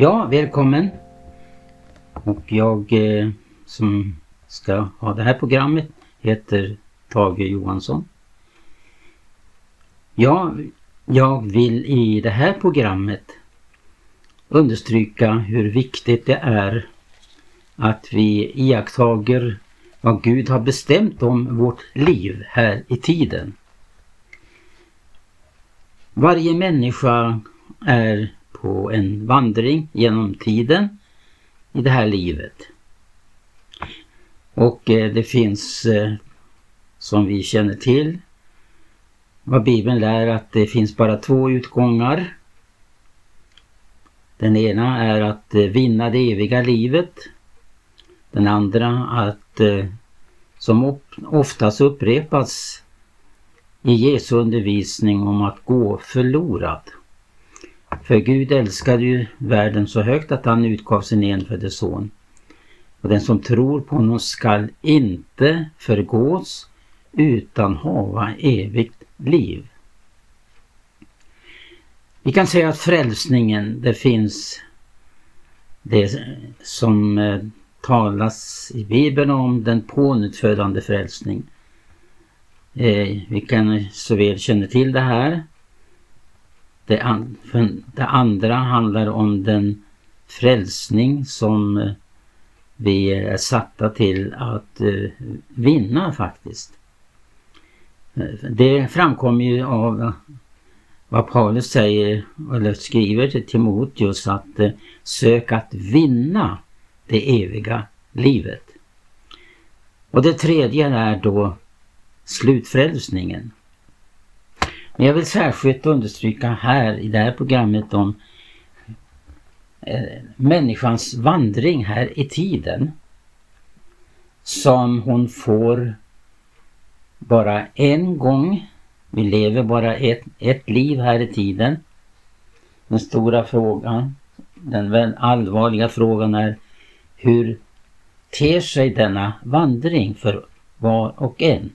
Ja, välkommen. Och jag eh, som ska ha det här programmet heter Tage Johansson. Ja, jag vill i det här programmet understryka hur viktigt det är att vi iakttager vad Gud har bestämt om vårt liv här i tiden. Varje människa är på en vandring genom tiden i det här livet. Och eh, det finns, eh, som vi känner till, vad Bibeln lär att det finns bara två utgångar. Den ena är att eh, vinna det eviga livet. Den andra att, som oftast upprepas i Jesu undervisning om att gå förlorad. För Gud älskade ju världen så högt att han utgav sin enfödde son. Och den som tror på honom skall inte förgås utan hava evigt liv. Vi kan säga att frälsningen, det finns det som eh, talas i Bibeln om den pånyttfödande frälsning. Eh, vi kan så väl känna till det här. Det, an, det andra handlar om den frälsning som eh, vi är satta till att uh, vinna faktiskt. Eh, det framkommer ju av vad Paulus säger eller skriver till Timoteus att uh, sök att vinna det eviga livet. Och det tredje är då slutfrälsningen. Men jag vill särskilt understryka här i det här programmet om eh, människans vandring här i tiden. Som hon får bara en gång. Vi lever bara ett, ett liv här i tiden. Den stora frågan, den allvarliga frågan är hur ter sig denna vandring för var och en?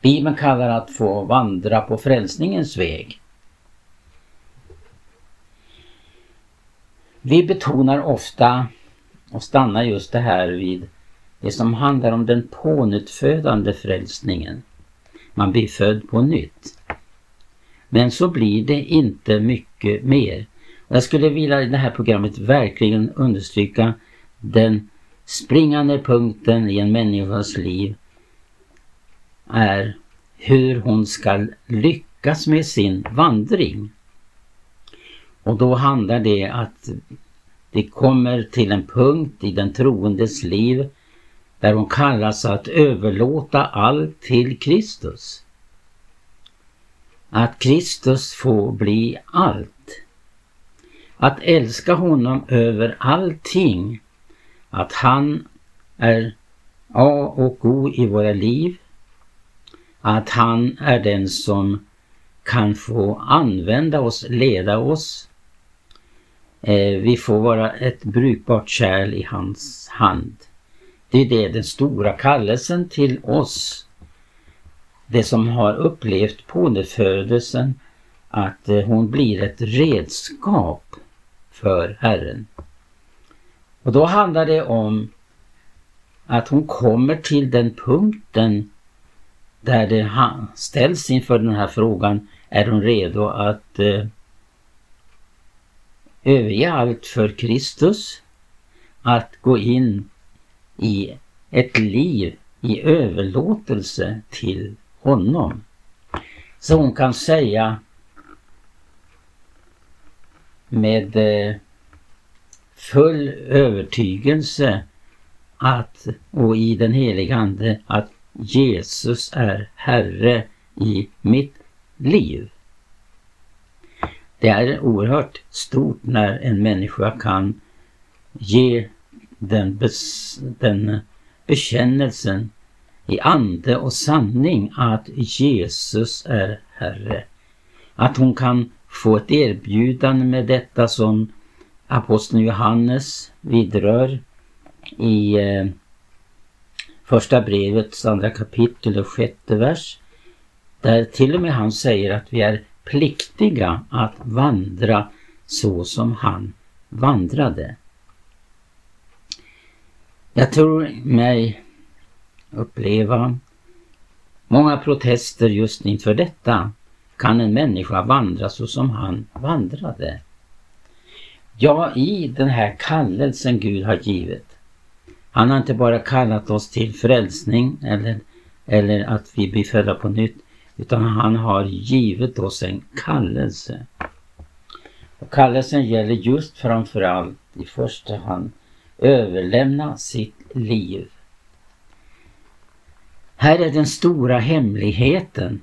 Bibeln kallar att få vandra på frälsningens väg. Vi betonar ofta och stannar just det här vid det som handlar om den pånyttfödande frälsningen. Man blir född på nytt. Men så blir det inte mycket mer. Jag skulle vilja i det här programmet verkligen understryka den springande punkten i en människas liv är hur hon ska lyckas med sin vandring. Och då handlar det att det kommer till en punkt i den troendes liv där hon kallas att överlåta allt till Kristus. Att Kristus får bli allt. Att älska honom över allting. Att han är A och O i våra liv att han är den som kan få använda oss, leda oss. Eh, vi får vara ett brukbart kärl i hans hand. Det är det den stora kallelsen till oss. Det som har upplevt pånefödelsen, att eh, hon blir ett redskap för Herren. Och då handlar det om att hon kommer till den punkten där det ställs inför den här frågan, är hon redo att eh, överge allt för Kristus? Att gå in i ett liv i överlåtelse till honom. Så hon kan säga med eh, full övertygelse att, och i den heliga Ande att Jesus är Herre i mitt liv. Det är oerhört stort när en människa kan ge den, bes, den bekännelsen i ande och sanning att Jesus är Herre. Att hon kan få ett erbjudande med detta som aposteln Johannes vidrör i eh, första brevets andra kapitel och sjätte vers. Där till och med han säger att vi är pliktiga att vandra så som han vandrade. Jag tror mig uppleva många protester just inför detta. Kan en människa vandra så som han vandrade? Ja, i den här kallelsen Gud har givit. Han har inte bara kallat oss till frälsning eller, eller att vi blir födda på nytt. Utan han har givit oss en kallelse. Och kallelsen gäller just framförallt i första hand överlämna sitt liv. Här är den stora hemligheten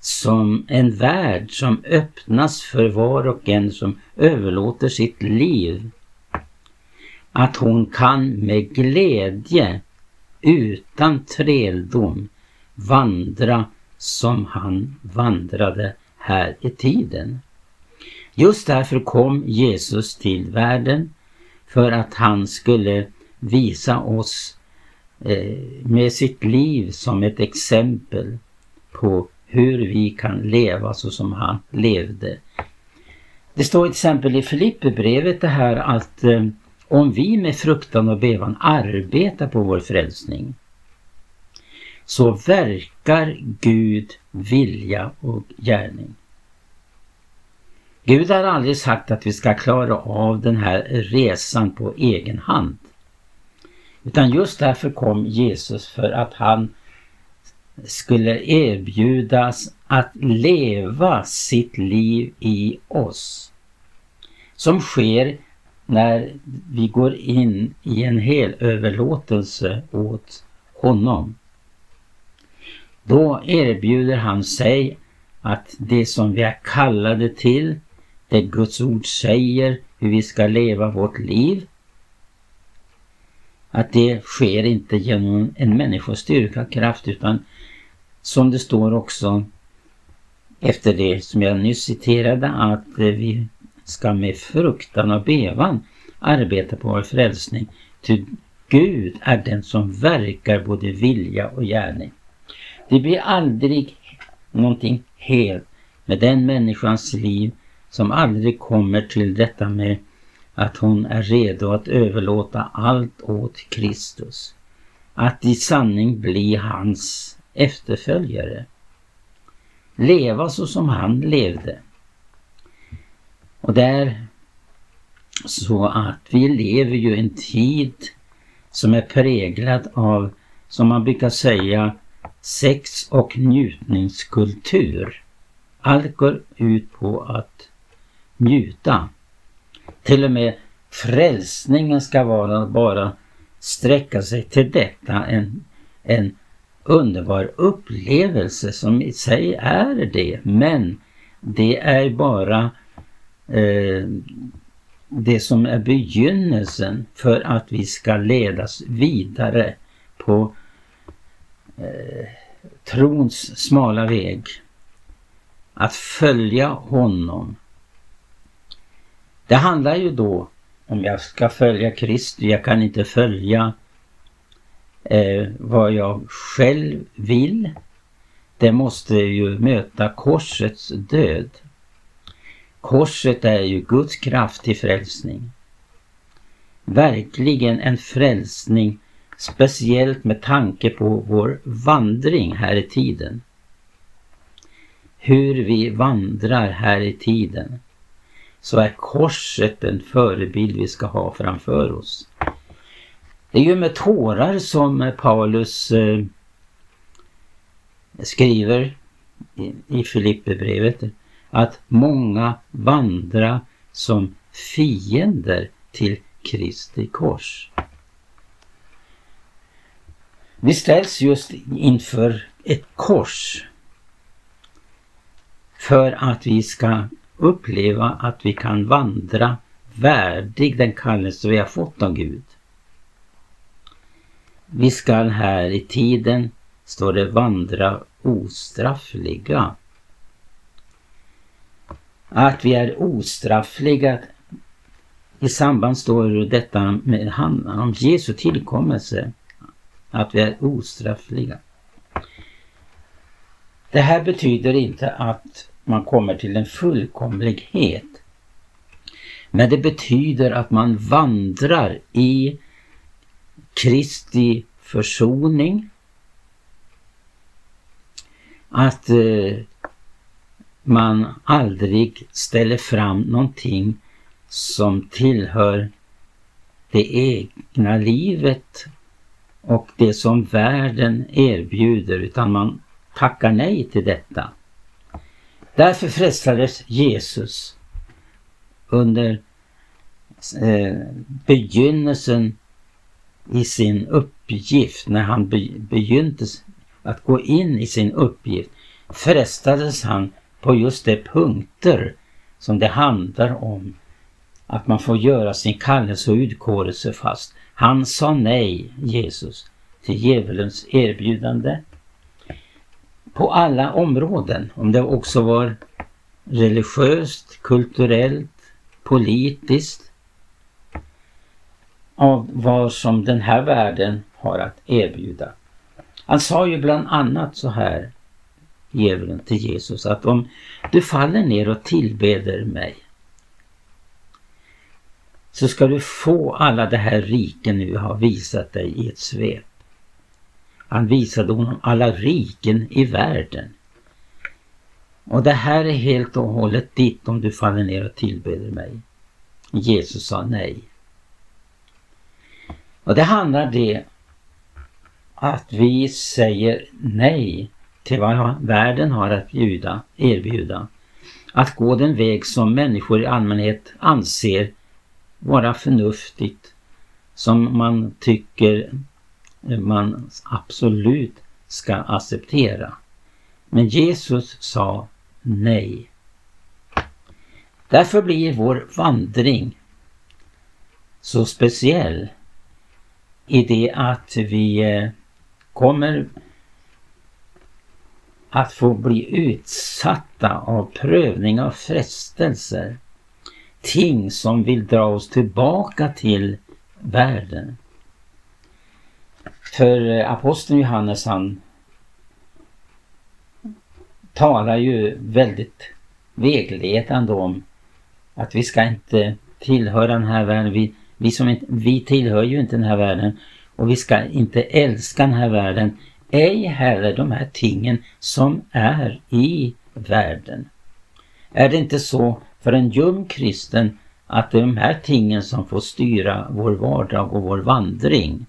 som en värld som öppnas för var och en som överlåter sitt liv. Att hon kan med glädje utan träldom vandra som han vandrade här i tiden. Just därför kom Jesus till världen för att han skulle visa oss eh, med sitt liv som ett exempel på hur vi kan leva så som han levde. Det står till exempel i Filipperbrevet det här att eh, om vi med fruktan och bevan arbetar på vår frälsning så verkar Gud vilja och gärning. Gud har aldrig sagt att vi ska klara av den här resan på egen hand. Utan just därför kom Jesus för att han skulle erbjudas att leva sitt liv i oss. Som sker när vi går in i en hel överlåtelse åt honom. Då erbjuder han sig att det som vi är kallade till, det Guds ord säger hur vi ska leva vårt liv, att det sker inte genom en människas styrka och kraft utan som det står också efter det som jag nyss citerade att vi ska med fruktan och bevan arbeta på vår frälsning. Ty Gud är den som verkar både vilja och gärning. Det blir aldrig någonting helt med den människans liv som aldrig kommer till detta med att hon är redo att överlåta allt åt Kristus. Att i sanning bli hans efterföljare. Leva så som han levde. Och där så att vi lever ju en tid som är präglad av, som man brukar säga, sex och njutningskultur. Allt går ut på att njuta. Till och med frälsningen ska vara bara sträcka sig till detta. En, en underbar upplevelse som i sig är det. Men det är bara eh, det som är begynnelsen för att vi ska ledas vidare på eh, trons smala väg. Att följa honom. Det handlar ju då om jag ska följa Kristus, jag kan inte följa eh, vad jag själv vill. Det måste ju möta korsets död. Korset är ju Guds kraft till frälsning. Verkligen en frälsning speciellt med tanke på vår vandring här i tiden. Hur vi vandrar här i tiden så är korset en förebild vi ska ha framför oss. Det är ju med tårar som Paulus eh, skriver i, i Filipperbrevet att många vandra som fiender till Kristi kors. Vi ställs just inför ett kors för att vi ska uppleva att vi kan vandra värdig den kallelse vi har fått av Gud. Vi skall här i tiden, står det, vandra ostraffliga. Att vi är ostraffliga i samband står detta med handlar om Jesu tillkommelse. Att vi är ostraffliga. Det här betyder inte att man kommer till en fullkomlighet. Men det betyder att man vandrar i Kristi försoning. Att eh, man aldrig ställer fram någonting som tillhör det egna livet och det som världen erbjuder utan man tackar nej till detta. Därför frestades Jesus under eh, begynnelsen i sin uppgift, när han be, begynte att gå in i sin uppgift, frestades han på just de punkter som det handlar om att man får göra sin kallelse och utkårelse fast. Han sa nej, Jesus, till djävulens erbjudande på alla områden. Om det också var religiöst, kulturellt, politiskt. Av vad som den här världen har att erbjuda. Han sa ju bland annat så här, djävulen till Jesus, att om du faller ner och tillbeder mig så ska du få alla det här riken nu har visat dig i ett svep. Han visade honom alla riken i världen. Och det här är helt och hållet ditt om du faller ner och tillbeder mig. Jesus sa nej. Och det handlar det att vi säger nej till vad världen har att bjuda, erbjuda. Att gå den väg som människor i allmänhet anser vara förnuftigt, som man tycker man absolut ska acceptera. Men Jesus sa nej. Därför blir vår vandring så speciell i det att vi eh, kommer att få bli utsatta av prövning av frestelser. Ting som vill dra oss tillbaka till världen. För eh, aposteln Johannes han talar ju väldigt vägledande om att vi ska inte tillhöra den här världen. Vi, vi, som inte, vi tillhör ju inte den här världen och vi ska inte älska den här världen. Ej heller de här tingen som är i världen. Är det inte så för en ljum kristen att det är de här tingen som får styra vår vardag och vår vandring?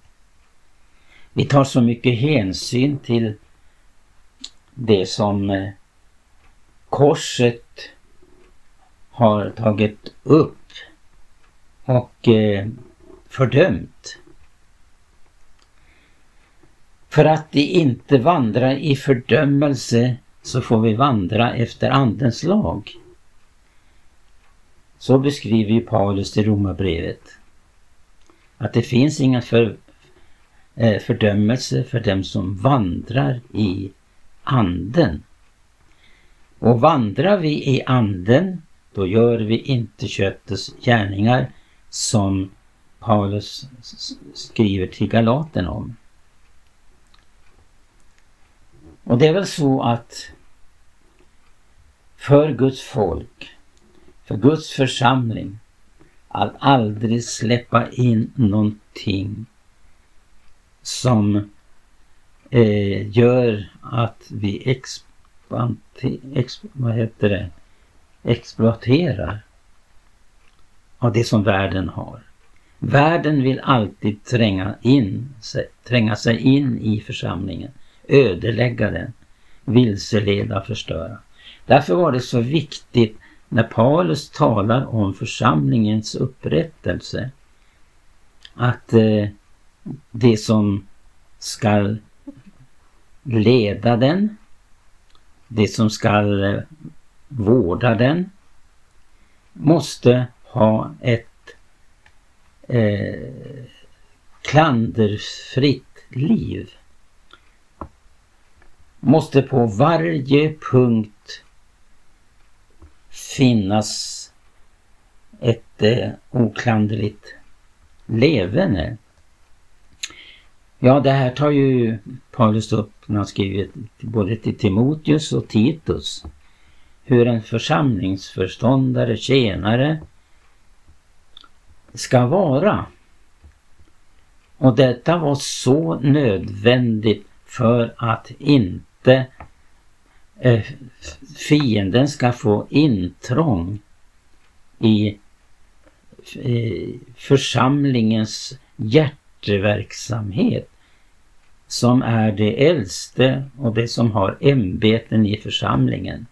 Vi tar så mycket hänsyn till det som eh, korset har tagit upp och eh, fördömt. För att de inte vandrar i fördömelse så får vi vandra efter Andens lag. Så beskriver ju Paulus i Romarbrevet. Att det finns inga för, eh, fördömelse för dem som vandrar i anden. Och vandrar vi i anden, då gör vi inte köttets gärningar som Paulus skriver till Galaten om. Och det är väl så att för Guds folk, för Guds församling, att aldrig släppa in någonting som eh, gör att vi expante, vad heter det, exploaterar av det som världen har. Världen vill alltid tränga, in, tränga sig in i församlingen, ödelägga den, vilseleda, förstöra. Därför var det så viktigt när Paulus talar om församlingens upprättelse att eh, det som skall leda den, det som skall eh, vårda den, måste ha ett eh, klanderfritt liv. Måste på varje punkt finnas ett eh, oklanderligt leverne. Ja, det här tar ju Paulus upp när han skriver både till Timoteus och Titus. Hur en församlingsförståndare, tjänare, ska vara. Och detta var så nödvändigt för att inte eh, fienden ska få intrång i eh, församlingens hjärteverksamhet som är det äldste och det som har ämbeten i församlingen.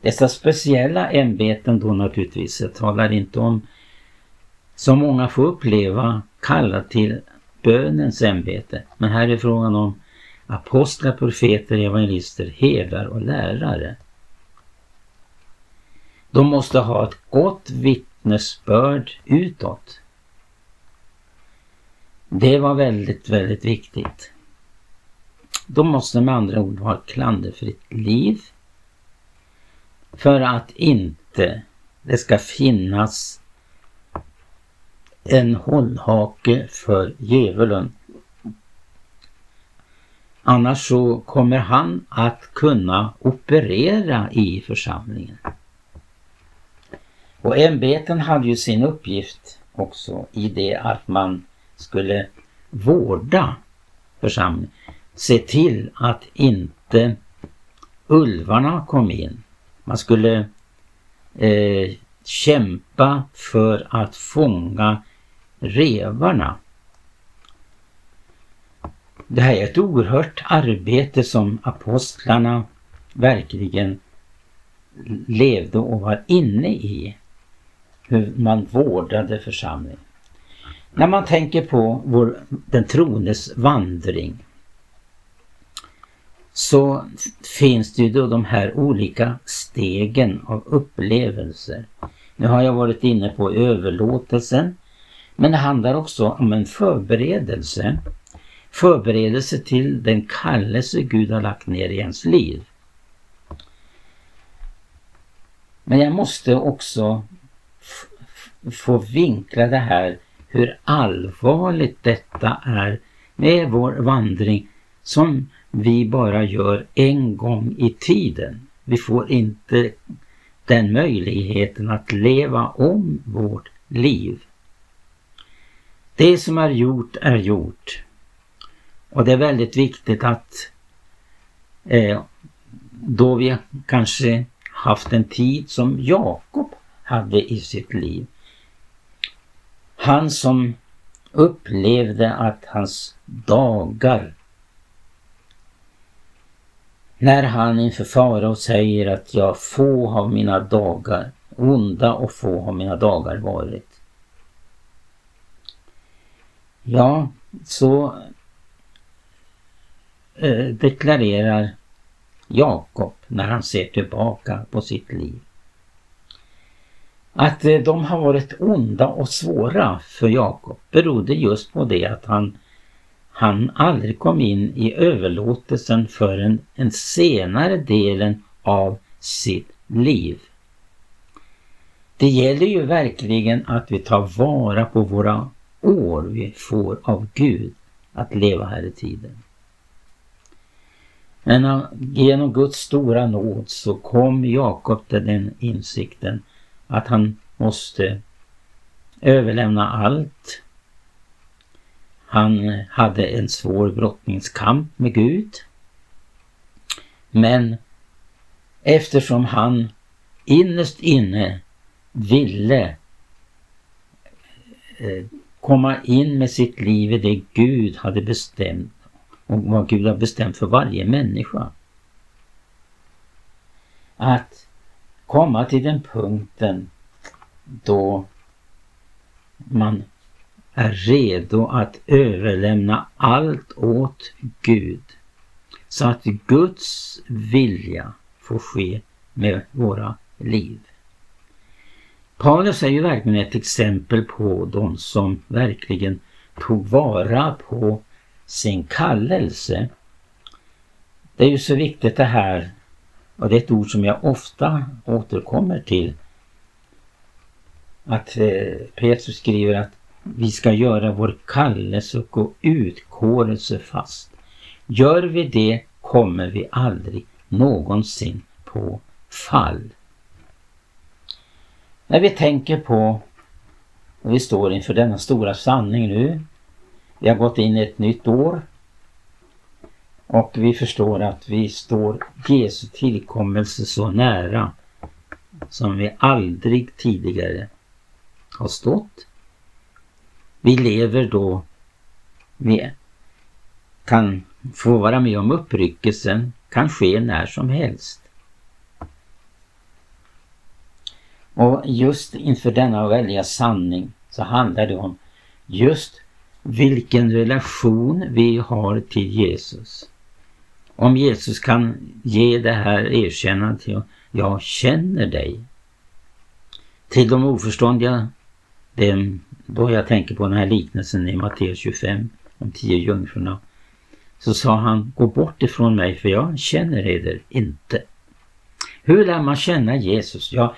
Dessa speciella ämbeten då naturligtvis, jag talar inte om som många får uppleva kallat till bönens ämbete. Men här är frågan om apostlar, profeter, evangelister, herdar och lärare. De måste ha ett gott vittnesbörd utåt. Det var väldigt, väldigt viktigt. De måste med andra ord ha ett klanderfritt liv för att inte det ska finnas en hållhake för djävulen. Annars så kommer han att kunna operera i församlingen. Och ämbeten hade ju sin uppgift också i det att man skulle vårda församlingen. Se till att inte ulvarna kom in. Man skulle eh, kämpa för att fånga revarna. Det här är ett oerhört arbete som apostlarna verkligen levde och var inne i. Hur man vårdade församlingen. När man tänker på vår, den troendes vandring så finns det ju då de här olika stegen av upplevelser. Nu har jag varit inne på överlåtelsen men det handlar också om en förberedelse. Förberedelse till den kallelse Gud har lagt ner i ens liv. Men jag måste också få vinkla det här hur allvarligt detta är med vår vandring som vi bara gör en gång i tiden. Vi får inte den möjligheten att leva om vårt liv. Det som är gjort är gjort. Och det är väldigt viktigt att eh, då vi kanske haft en tid som Jakob hade i sitt liv. Han som upplevde att hans dagar när han inför farao säger att jag få har mina dagar, onda och få har mina dagar varit. Ja, så Eh, deklarerar Jakob när han ser tillbaka på sitt liv. Att eh, de har varit onda och svåra för Jakob berodde just på det att han, han aldrig kom in i överlåtelsen förrän en senare delen av sitt liv. Det gäller ju verkligen att vi tar vara på våra år vi får av Gud att leva här i tiden. Men genom Guds stora nåd så kom Jakob till den insikten att han måste överlämna allt. Han hade en svår brottningskamp med Gud. Men eftersom han innerst inne ville eh, komma in med sitt liv i det Gud hade bestämt och vad Gud har bestämt för varje människa. Att komma till den punkten då man är redo att överlämna allt åt Gud så att Guds vilja får ske med våra liv. Paulus är ju verkligen ett exempel på de som verkligen tog vara på sin kallelse. Det är ju så viktigt det här och det är ett ord som jag ofta återkommer till. Att eh, Petrus skriver att vi ska göra vår kallelse och utkårelse fast. Gör vi det kommer vi aldrig någonsin på fall. När vi tänker på Och vi står inför denna stora sanning nu. Vi har gått in i ett nytt år. Och vi förstår att vi står Jesu tillkommelse så nära som vi aldrig tidigare har stått. Vi lever då, vi kan få vara med om uppryckelsen, kan ske när som helst. Och just inför denna välja sanning så handlar det om just vilken relation vi har till Jesus. Om Jesus kan ge det här erkännandet till jag känner dig. Till de oförståndiga, det då jag tänker på den här liknelsen i Matteus 25 om tio jungfrurna. Så sa han, gå bort ifrån mig för jag känner eder inte. Hur lär man känna Jesus? Ja,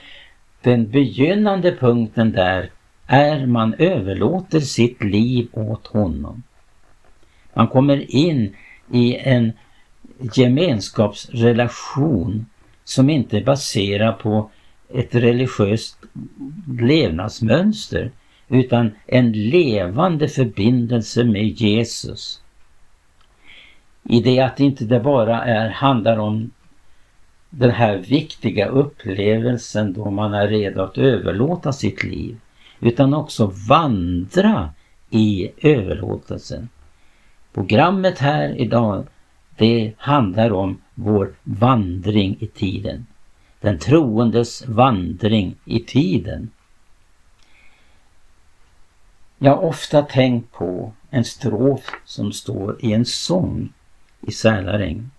den begynnande punkten där är man överlåter sitt liv åt honom. Man kommer in i en gemenskapsrelation som inte är baserad på ett religiöst levnadsmönster utan en levande förbindelse med Jesus. I det att inte det bara är, handlar om den här viktiga upplevelsen då man är redo att överlåta sitt liv utan också vandra i överlåtelsen. Programmet här idag det handlar om vår vandring i tiden. Den troendes vandring i tiden. Jag har ofta tänkt på en strof som står i en sång i Sälaräng.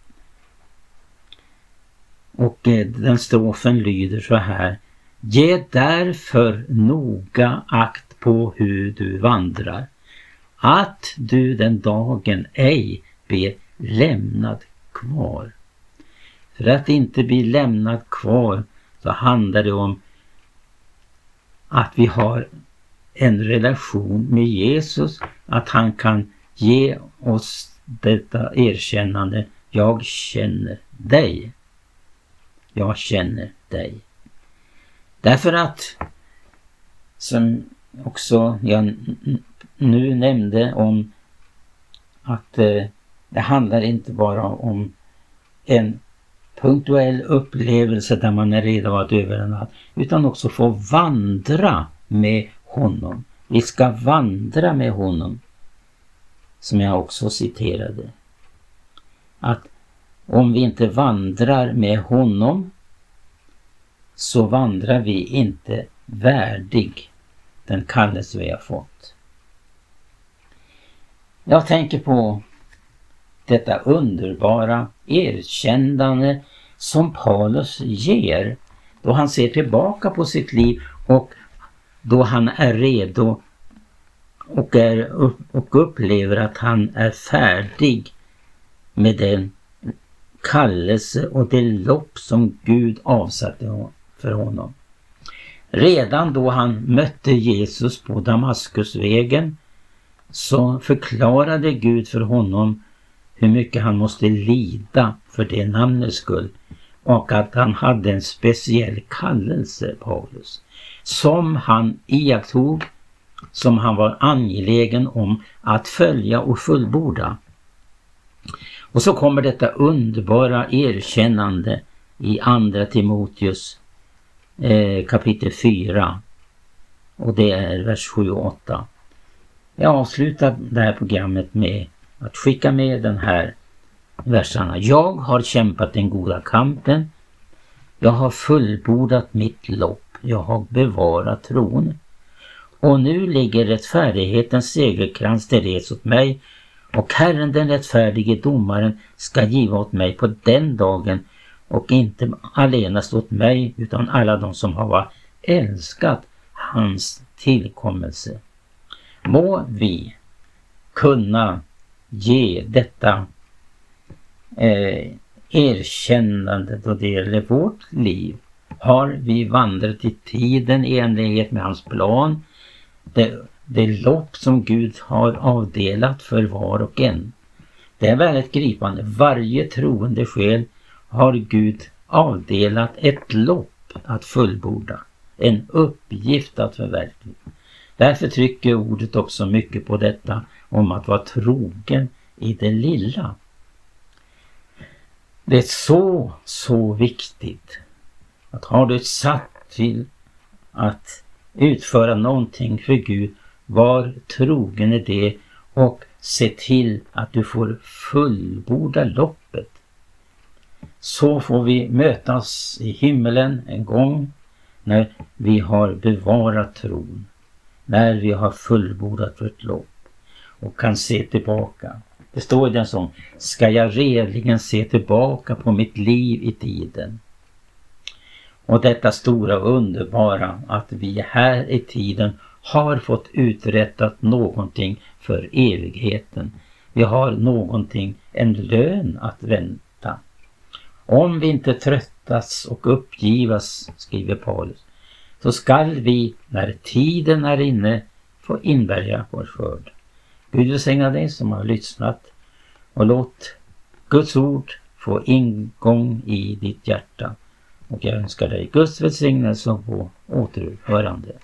Och eh, den strofen lyder så här. Ge därför noga akt på hur du vandrar, att du den dagen ej blir lämnad kvar. För att inte bli lämnad kvar så handlar det om att vi har en relation med Jesus, att han kan ge oss detta erkännande. Jag känner dig. Jag känner dig. Därför att, som också jag nu nämnde om att eh, det handlar inte bara om en punktuell upplevelse där man är redo att övernatta utan också få vandra med honom. Vi ska vandra med honom. Som jag också citerade. Att om vi inte vandrar med honom så vandrar vi inte värdig den kallelse vi har fått. Jag tänker på detta underbara erkännande som Paulus ger då han ser tillbaka på sitt liv och då han är redo och, är, och upplever att han är färdig med den kallelse och det lopp som Gud avsatte honom för honom. Redan då han mötte Jesus på Damaskusvägen så förklarade Gud för honom hur mycket han måste lida för det namnets skull och att han hade en speciell kallelse, Paulus, som han iakttog, som han var angelägen om att följa och fullborda. Och så kommer detta underbara erkännande i Andra Timoteus eh, kapitel 4 och det är vers 7 och 8. Jag avslutar det här programmet med att skicka med den här verserna. Jag har kämpat den goda kampen. Jag har fullbordat mitt lopp. Jag har bevarat tron. Och nu ligger rättfärdighetens segerkrans till res åt mig och Herren den rättfärdige domaren ska giva åt mig på den dagen och inte allenast åt mig utan alla de som har älskat hans tillkommelse. Må vi kunna ge detta eh, erkännande då det gäller vårt liv. Har vi vandrat i tiden i enlighet med hans plan? Det, det lopp som Gud har avdelat för var och en. Det är väldigt gripande. Varje troende själ har Gud avdelat ett lopp att fullborda. En uppgift att förverkliga. Därför trycker ordet också mycket på detta om att vara trogen i det lilla. Det är så, så viktigt att har du satt till att utföra någonting för Gud, var trogen i det och se till att du får fullborda loppet. Så får vi mötas i himmelen en gång när vi har bevarat tron, när vi har fullbordat vårt lopp och kan se tillbaka. Det står i den sång, ska jag redligen se tillbaka på mitt liv i tiden. Och detta stora och underbara att vi här i tiden har fått uträttat någonting för evigheten. Vi har någonting, en lön att vänta. Om vi inte tröttas och uppgivas, skriver Paulus, så skall vi när tiden är inne få inbärga vår skörd. Gud välsigna dig som har lyssnat och låt Guds ord få ingång i ditt hjärta. Och jag önskar dig Guds välsignelse och på återhörande.